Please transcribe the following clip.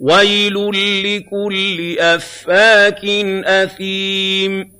وَيْلٌ لِّكُلِّ أَفَّاكٍ أَثِيمٍ